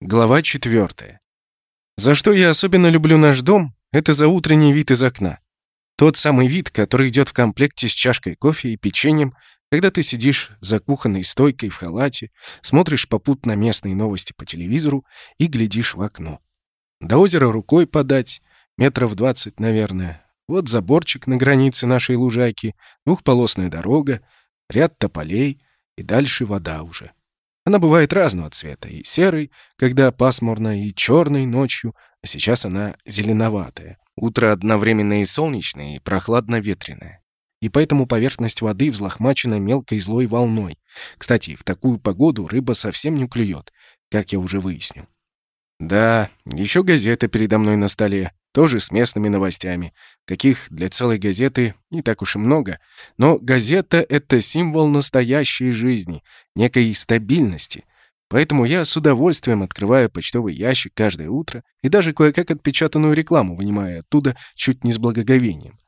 Глава 4. За что я особенно люблю наш дом, это за утренний вид из окна. Тот самый вид, который идет в комплекте с чашкой кофе и печеньем, когда ты сидишь за кухонной стойкой в халате, смотришь попутно местные новости по телевизору и глядишь в окно. До озера рукой подать, метров двадцать, наверное. Вот заборчик на границе нашей лужайки, двухполосная дорога, ряд тополей и дальше вода уже. Она бывает разного цвета, и серый, когда пасмурно, и черный ночью, а сейчас она зеленоватая. Утро одновременно и солнечное, и прохладно-ветреное. И поэтому поверхность воды взлохмачена мелкой злой волной. Кстати, в такую погоду рыба совсем не клюет, как я уже выяснил. Да, еще газета передо мной на столе, тоже с местными новостями, каких для целой газеты не так уж и много, но газета — это символ настоящей жизни, некой стабильности. Поэтому я с удовольствием открываю почтовый ящик каждое утро и даже кое-как отпечатанную рекламу вынимаю оттуда чуть не с благоговением.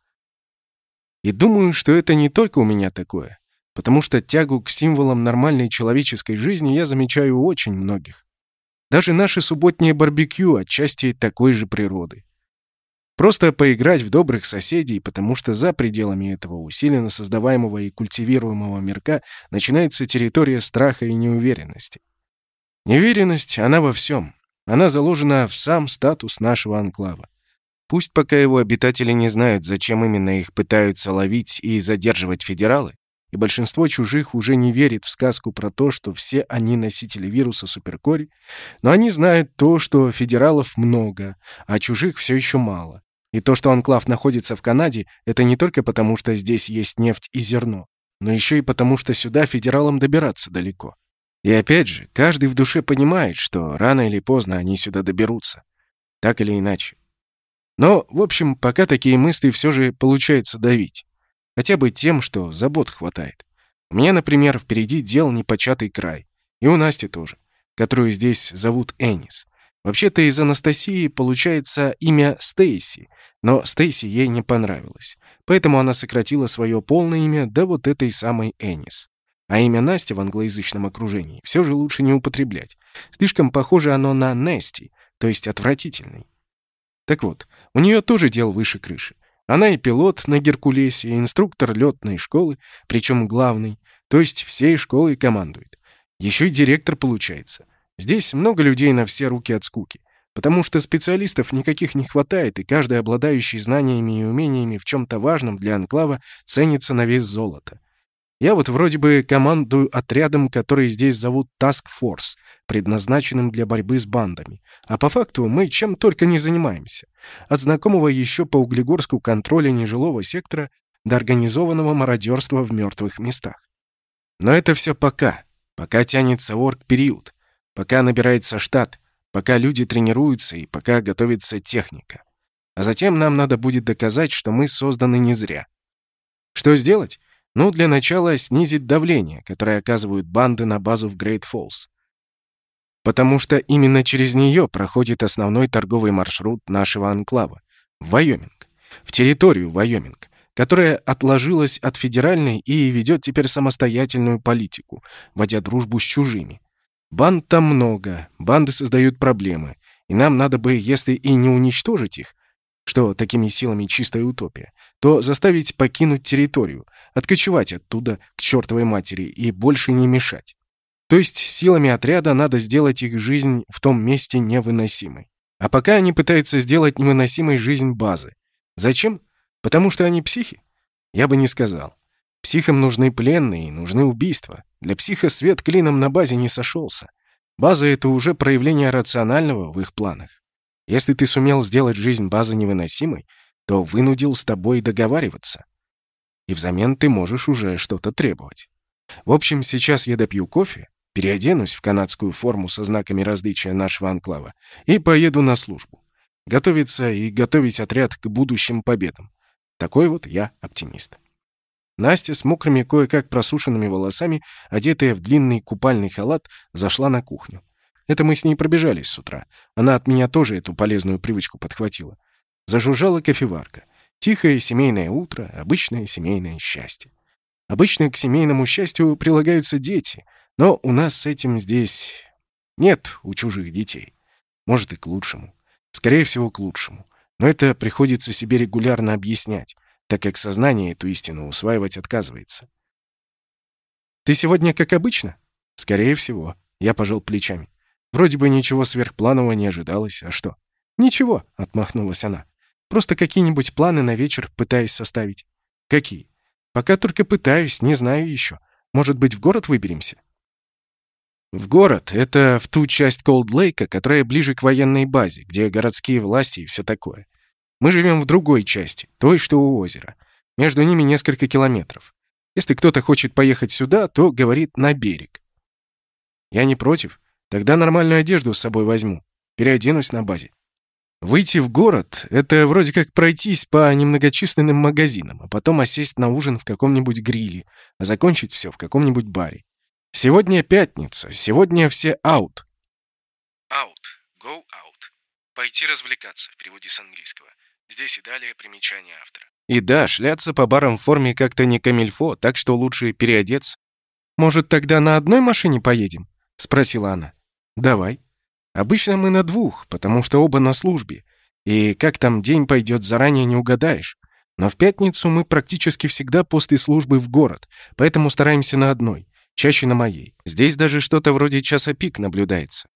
И думаю, что это не только у меня такое, потому что тягу к символам нормальной человеческой жизни я замечаю у очень многих. Даже наши субботние барбекю отчасти такой же природы. Просто поиграть в добрых соседей, потому что за пределами этого усиленно создаваемого и культивируемого мирка начинается территория страха и неуверенности. Неуверенность, она во всем. Она заложена в сам статус нашего анклава. Пусть пока его обитатели не знают, зачем именно их пытаются ловить и задерживать федералы, и большинство чужих уже не верит в сказку про то, что все они носители вируса суперкори, но они знают то, что федералов много, а чужих все еще мало. И то, что анклав находится в Канаде, это не только потому, что здесь есть нефть и зерно, но еще и потому, что сюда федералам добираться далеко. И опять же, каждый в душе понимает, что рано или поздно они сюда доберутся. Так или иначе. Но, в общем, пока такие мысли все же получается давить. Хотя бы тем, что забот хватает. У меня, например, впереди дел непочатый край. И у Насти тоже, которую здесь зовут Энис. Вообще-то из Анастасии получается имя Стейси, но Стейси ей не понравилось. Поэтому она сократила свое полное имя до вот этой самой Энис. А имя Настя в англоязычном окружении все же лучше не употреблять. Слишком похоже оно на Нести, то есть отвратительный. Так вот, у нее тоже дел выше крыши. Она и пилот на Геркулесе, и инструктор летной школы, причем главный, то есть всей школой командует. Еще и директор получается. Здесь много людей на все руки от скуки, потому что специалистов никаких не хватает, и каждый обладающий знаниями и умениями в чем-то важном для анклава ценится на вес золота. Я вот вроде бы командую отрядом, который здесь зовут Task Force, предназначенным для борьбы с бандами. А по факту мы чем только не занимаемся. От знакомого еще по Углегорску контроля нежилого сектора до организованного мародерства в мертвых местах. Но это все пока. Пока тянется орг-период. Пока набирается штат. Пока люди тренируются и пока готовится техника. А затем нам надо будет доказать, что мы созданы не зря. Что сделать? Ну, для начала снизить давление, которое оказывают банды на базу в Грейт Фоллс. Потому что именно через нее проходит основной торговый маршрут нашего анклава — Вайоминг, в территорию Вайоминг, которая отложилась от федеральной и ведет теперь самостоятельную политику, вводя дружбу с чужими. Банд там много, банды создают проблемы, и нам надо бы, если и не уничтожить их, что такими силами чистая утопия, то заставить покинуть территорию, откочевать оттуда к чертовой матери и больше не мешать. То есть силами отряда надо сделать их жизнь в том месте невыносимой. А пока они пытаются сделать невыносимой жизнь базы. Зачем? Потому что они психи? Я бы не сказал. Психам нужны пленные и нужны убийства. Для психа свет клином на базе не сошелся. База — это уже проявление рационального в их планах. Если ты сумел сделать жизнь базы невыносимой, то вынудил с тобой договариваться. И взамен ты можешь уже что-то требовать. В общем, сейчас я допью кофе, переоденусь в канадскую форму со знаками различия нашего анклава и поеду на службу. Готовиться и готовить отряд к будущим победам. Такой вот я оптимист. Настя с мокрыми кое-как просушенными волосами, одетая в длинный купальный халат, зашла на кухню. Это мы с ней пробежались с утра. Она от меня тоже эту полезную привычку подхватила. Зажужжала кофеварка. Тихое семейное утро, обычное семейное счастье. Обычно к семейному счастью прилагаются дети, но у нас с этим здесь Нет у чужих детей. Может, и к лучшему. Скорее всего, к лучшему. Но это приходится себе регулярно объяснять, так как сознание эту истину усваивать отказывается. «Ты сегодня как обычно?» «Скорее всего». Я пожал плечами. Вроде бы ничего сверхпланового не ожидалось, а что? «Ничего», — отмахнулась она. «Просто какие-нибудь планы на вечер пытаюсь составить». «Какие?» «Пока только пытаюсь, не знаю еще. Может быть, в город выберемся?» «В город — это в ту часть Колд-Лейка, которая ближе к военной базе, где городские власти и все такое. Мы живем в другой части, той, что у озера. Между ними несколько километров. Если кто-то хочет поехать сюда, то говорит «на берег». Я не против. Тогда нормальную одежду с собой возьму. Переоденусь на базе. Выйти в город — это вроде как пройтись по немногочисленным магазинам, а потом осесть на ужин в каком-нибудь гриле, а закончить все в каком-нибудь баре. Сегодня пятница, сегодня все аут. Out. Go out. Пойти развлекаться в переводе с английского. Здесь и далее примечание автора. И да, шляться по барам в форме как-то не камильфо, так что лучше переодеться. «Может, тогда на одной машине поедем?» — спросила она. «Давай». Обычно мы на двух, потому что оба на службе. И как там день пойдет, заранее не угадаешь. Но в пятницу мы практически всегда после службы в город, поэтому стараемся на одной, чаще на моей. Здесь даже что-то вроде часа пик наблюдается.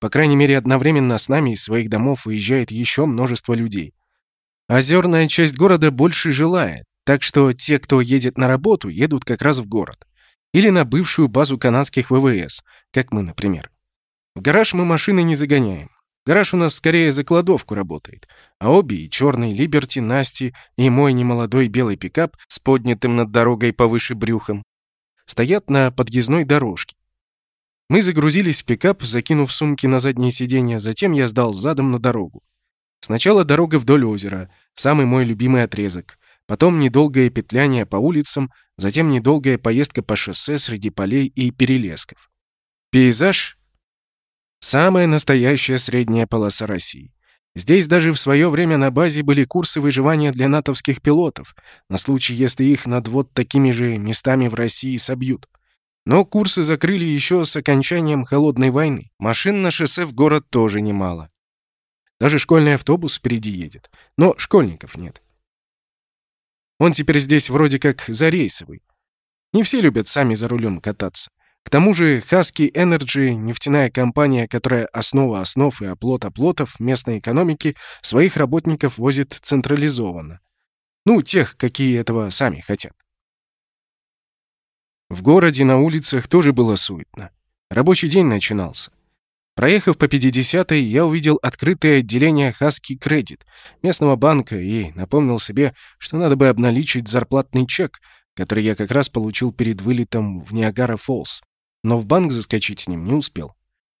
По крайней мере, одновременно с нами из своих домов уезжает еще множество людей. Озерная часть города больше желает, так что те, кто едет на работу, едут как раз в город. Или на бывшую базу канадских ВВС, как мы, например. В гараж мы машины не загоняем. Гараж у нас скорее за кладовку работает. А обе, и черный Либерти, Насти, и мой немолодой белый пикап с поднятым над дорогой повыше брюхом, стоят на подъездной дорожке. Мы загрузились в пикап, закинув сумки на заднее сиденье, затем я сдал задом на дорогу. Сначала дорога вдоль озера, самый мой любимый отрезок. Потом недолгое петляние по улицам, затем недолгая поездка по шоссе среди полей и перелесков. Пейзаж Самая настоящая средняя полоса России. Здесь даже в свое время на базе были курсы выживания для натовских пилотов, на случай, если их над вот такими же местами в России собьют. Но курсы закрыли еще с окончанием Холодной войны. Машин на шоссе в город тоже немало. Даже школьный автобус впереди едет. Но школьников нет. Он теперь здесь вроде как зарейсовый. Не все любят сами за рулем кататься. К тому же Husky Energy, нефтяная компания, которая основа основ и оплот оплотов местной экономики, своих работников возит централизованно. Ну, тех, какие этого сами хотят. В городе на улицах тоже было суетно. Рабочий день начинался. Проехав по 50-й, я увидел открытое отделение Husky Credit, местного банка, и напомнил себе, что надо бы обналичить зарплатный чек, который я как раз получил перед вылетом в Ниагара-Фоллс но в банк заскочить с ним не успел.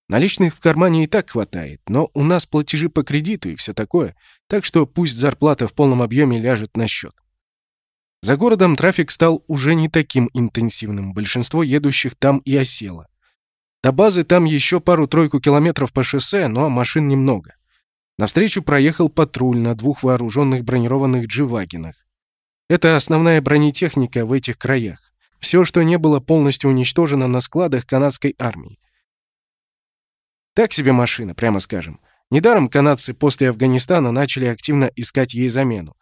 Наличных в кармане и так хватает, но у нас платежи по кредиту и все такое, так что пусть зарплата в полном объеме ляжет на счет. За городом трафик стал уже не таким интенсивным, большинство едущих там и осело. До базы там еще пару-тройку километров по шоссе, но машин немного. Навстречу проехал патруль на двух вооруженных бронированных дживагинах. Это основная бронетехника в этих краях. Все, что не было полностью уничтожено на складах канадской армии. Так себе машина, прямо скажем. Недаром канадцы после Афганистана начали активно искать ей замену.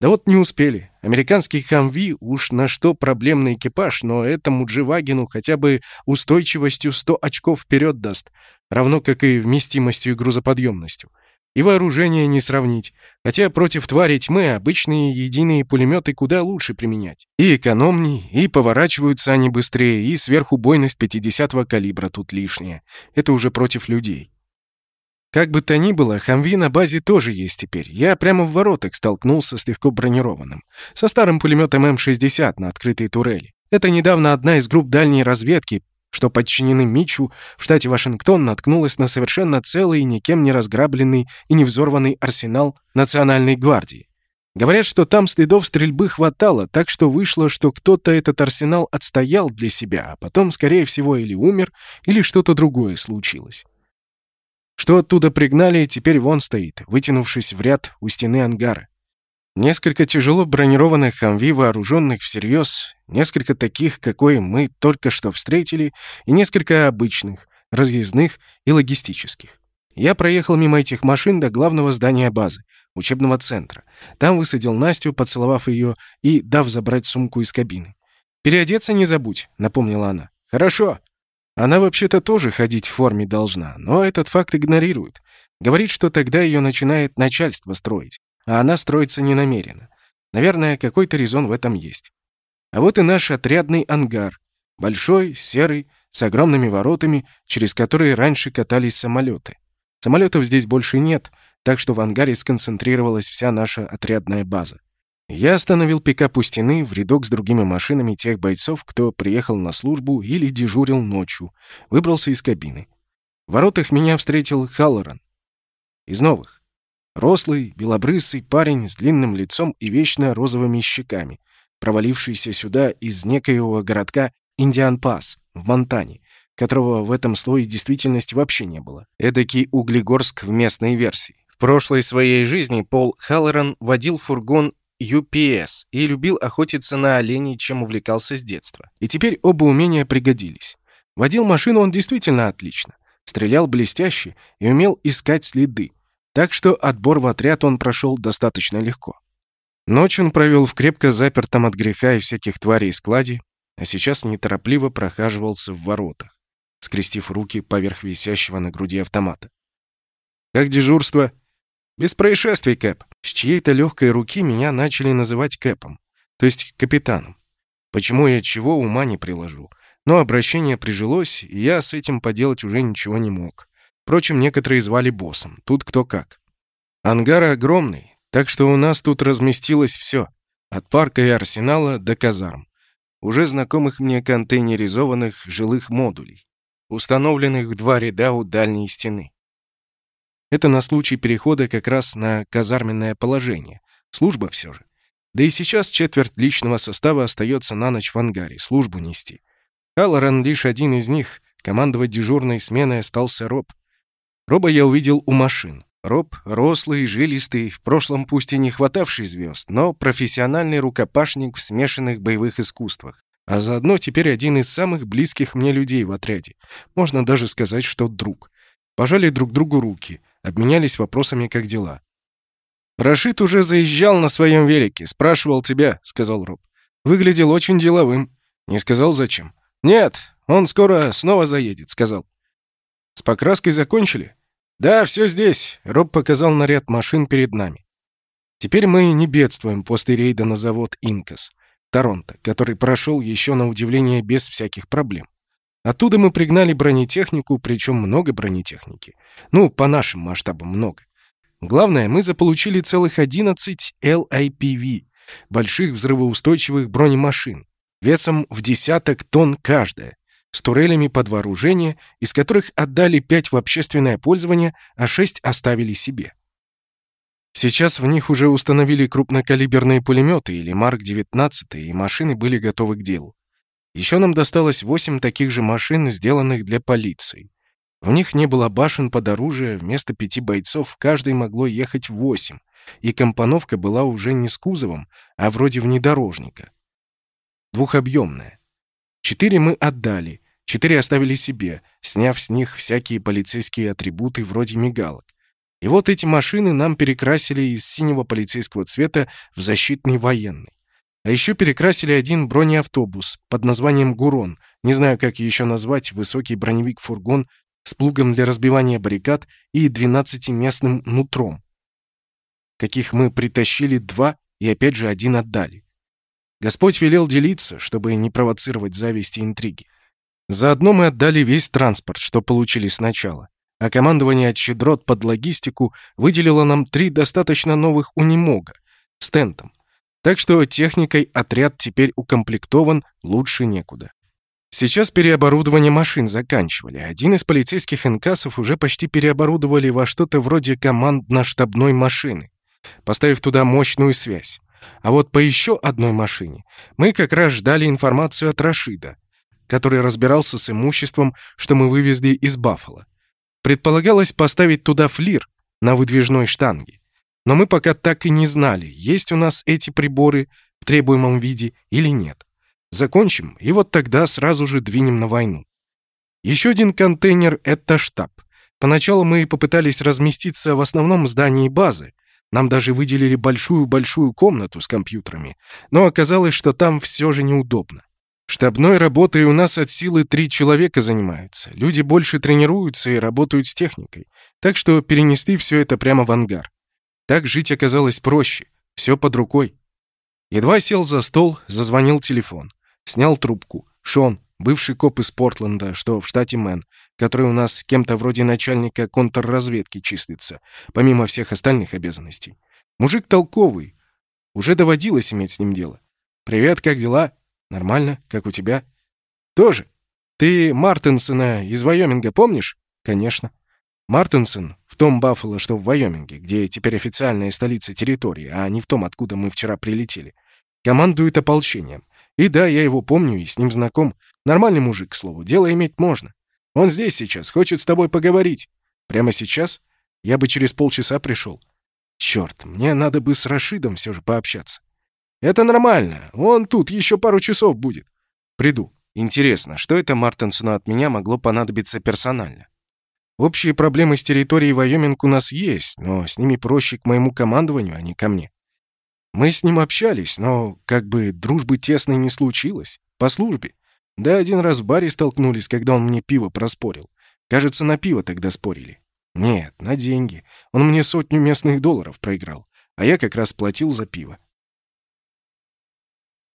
Да вот не успели. Американский «Хамви» уж на что проблемный экипаж, но этому «Дживагину» хотя бы устойчивостью 100 очков вперед даст, равно как и вместимостью и грузоподъемностью. И вооружение не сравнить. Хотя против твари тьмы обычные единые пулеметы куда лучше применять. И экономней, и поворачиваются они быстрее, и сверхубойность 50-го калибра тут лишняя. Это уже против людей. Как бы то ни было, Хамви на базе тоже есть теперь. Я прямо в воротах столкнулся с легко бронированным. Со старым пулеметом М-60 на открытой турели. Это недавно одна из групп дальней разведки что подчинены Мичу в штате Вашингтон, наткнулась на совершенно целый, никем не разграбленный и не взорванный арсенал Национальной гвардии. Говорят, что там следов стрельбы хватало, так что вышло, что кто-то этот арсенал отстоял для себя, а потом, скорее всего, или умер, или что-то другое случилось. Что оттуда пригнали, теперь вон стоит, вытянувшись в ряд у стены ангара. Несколько тяжело бронированных «Хамви», вооруженных всерьез, несколько таких, какой мы только что встретили, и несколько обычных, разъездных и логистических. Я проехал мимо этих машин до главного здания базы, учебного центра. Там высадил Настю, поцеловав ее и дав забрать сумку из кабины. «Переодеться не забудь», — напомнила она. «Хорошо». Она вообще-то тоже ходить в форме должна, но этот факт игнорирует. Говорит, что тогда ее начинает начальство строить, а она строится не намеренно. Наверное, какой-то резон в этом есть. А вот и наш отрядный ангар. Большой, серый, с огромными воротами, через которые раньше катались самолеты. Самолетов здесь больше нет, так что в ангаре сконцентрировалась вся наша отрядная база. Я остановил пикап у стены в рядок с другими машинами тех бойцов, кто приехал на службу или дежурил ночью, выбрался из кабины. В воротах меня встретил Халлоран. Из новых. Рослый, белобрысый парень с длинным лицом и вечно розовыми щеками, провалившийся сюда из некоего городка Индиан-Пас в Монтане, которого в этом слое действительности вообще не было. Эдакий Углегорск в местной версии. В прошлой своей жизни Пол Халлоран водил фургон UPS и любил охотиться на оленей, чем увлекался с детства. И теперь оба умения пригодились. Водил машину он действительно отлично. Стрелял блестяще и умел искать следы. Так что отбор в отряд он прошел достаточно легко. Ночь он провел в крепко запертом от греха и всяких тварей складе, а сейчас неторопливо прохаживался в воротах, скрестив руки поверх висящего на груди автомата. «Как дежурство?» «Без происшествий, Кэп». С чьей-то легкой руки меня начали называть Кэпом, то есть капитаном. Почему от чего ума не приложу. Но обращение прижилось, и я с этим поделать уже ничего не мог. Впрочем, некоторые звали боссом, тут кто как. Ангар огромный, так что у нас тут разместилось все, от парка и арсенала до казарм. Уже знакомых мне контейнеризованных жилых модулей, установленных в два ряда у дальней стены. Это на случай перехода как раз на казарменное положение. Служба все же. Да и сейчас четверть личного состава остается на ночь в ангаре, службу нести. Халлоран лишь один из них. Командовать дежурной сменой остался Роб. Роба я увидел у машин. Роб — рослый, жилистый, в прошлом пусть и не хватавший звезд, но профессиональный рукопашник в смешанных боевых искусствах. А заодно теперь один из самых близких мне людей в отряде. Можно даже сказать, что друг. Пожали друг другу руки — Обменялись вопросами, как дела. «Рашид уже заезжал на своем велике, спрашивал тебя», — сказал Роб. «Выглядел очень деловым». Не сказал, зачем. «Нет, он скоро снова заедет», — сказал. «С покраской закончили?» «Да, все здесь», — Роб показал наряд машин перед нами. Теперь мы не бедствуем после рейда на завод «Инкас», Торонто, который прошел еще на удивление без всяких проблем. Оттуда мы пригнали бронетехнику, причем много бронетехники. Ну, по нашим масштабам много. Главное, мы заполучили целых 11 LIPV, больших взрывоустойчивых бронемашин, весом в десяток тонн каждая, с турелями под вооружение, из которых отдали 5 в общественное пользование, а 6 оставили себе. Сейчас в них уже установили крупнокалиберные пулеметы или Марк-19, и машины были готовы к делу. Еще нам досталось восемь таких же машин, сделанных для полиции. В них не было башен под оружие, вместо пяти бойцов в каждой могло ехать восемь, и компоновка была уже не с кузовом, а вроде внедорожника. Двухобъемная. Четыре мы отдали, четыре оставили себе, сняв с них всякие полицейские атрибуты вроде мигалок. И вот эти машины нам перекрасили из синего полицейского цвета в защитный военный. А еще перекрасили один бронеавтобус под названием «Гурон», не знаю, как еще назвать, высокий броневик-фургон с плугом для разбивания баррикад и 12-местным нутром, каких мы притащили два и опять же один отдали. Господь велел делиться, чтобы не провоцировать зависть и интриги. Заодно мы отдали весь транспорт, что получили сначала, а командование от щедрот под логистику выделило нам три достаточно новых унимога с тентом — так что техникой отряд теперь укомплектован лучше некуда. Сейчас переоборудование машин заканчивали. Один из полицейских инкасов уже почти переоборудовали во что-то вроде командно-штабной машины, поставив туда мощную связь. А вот по еще одной машине мы как раз ждали информацию от Рашида, который разбирался с имуществом, что мы вывезли из Баффала. Предполагалось поставить туда флир на выдвижной штанге. Но мы пока так и не знали, есть у нас эти приборы в требуемом виде или нет. Закончим, и вот тогда сразу же двинем на войну. Еще один контейнер — это штаб. Поначалу мы попытались разместиться в основном здании базы. Нам даже выделили большую-большую комнату с компьютерами. Но оказалось, что там все же неудобно. Штабной работой у нас от силы три человека занимаются. Люди больше тренируются и работают с техникой. Так что перенесли все это прямо в ангар. Так жить оказалось проще. Все под рукой. Едва сел за стол, зазвонил телефон. Снял трубку. Шон, бывший коп из Портленда, что в штате Мэн, который у нас с кем-то вроде начальника контрразведки числится, помимо всех остальных обязанностей. Мужик толковый. Уже доводилось иметь с ним дело. «Привет, как дела?» «Нормально. Как у тебя?» «Тоже. Ты Мартинсона из Вайоминга помнишь?» «Конечно». Мартинсон в том Баффало, что в Вайоминге, где теперь официальная столица территории, а не в том, откуда мы вчера прилетели, командует ополчением. И да, я его помню и с ним знаком. Нормальный мужик, к слову, дело иметь можно. Он здесь сейчас, хочет с тобой поговорить. Прямо сейчас? Я бы через полчаса пришел. Черт, мне надо бы с Рашидом все же пообщаться. Это нормально, он тут еще пару часов будет. Приду. Интересно, что это Мартинсону от меня могло понадобиться персонально? Общие проблемы с территорией Вайоминг у нас есть, но с ними проще к моему командованию, а не ко мне. Мы с ним общались, но как бы дружбы тесной не случилось. По службе. Да один раз в баре столкнулись, когда он мне пиво проспорил. Кажется, на пиво тогда спорили. Нет, на деньги. Он мне сотню местных долларов проиграл, а я как раз платил за пиво.